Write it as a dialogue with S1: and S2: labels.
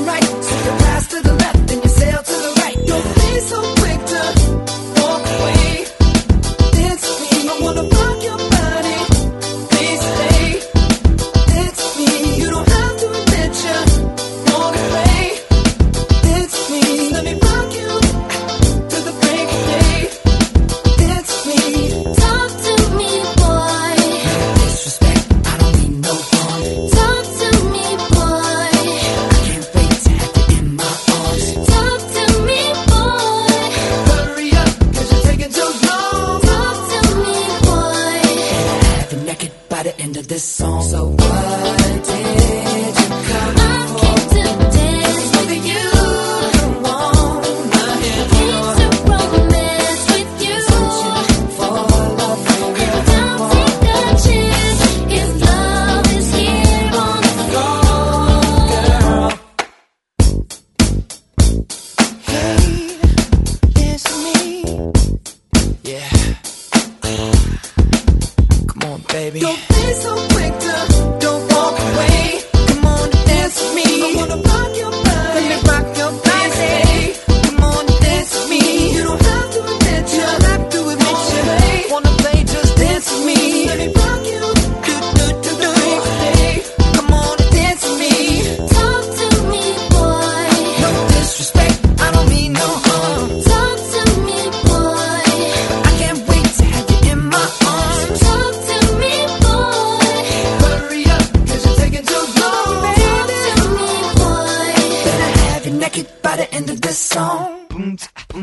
S1: right. baby.
S2: Yo pienso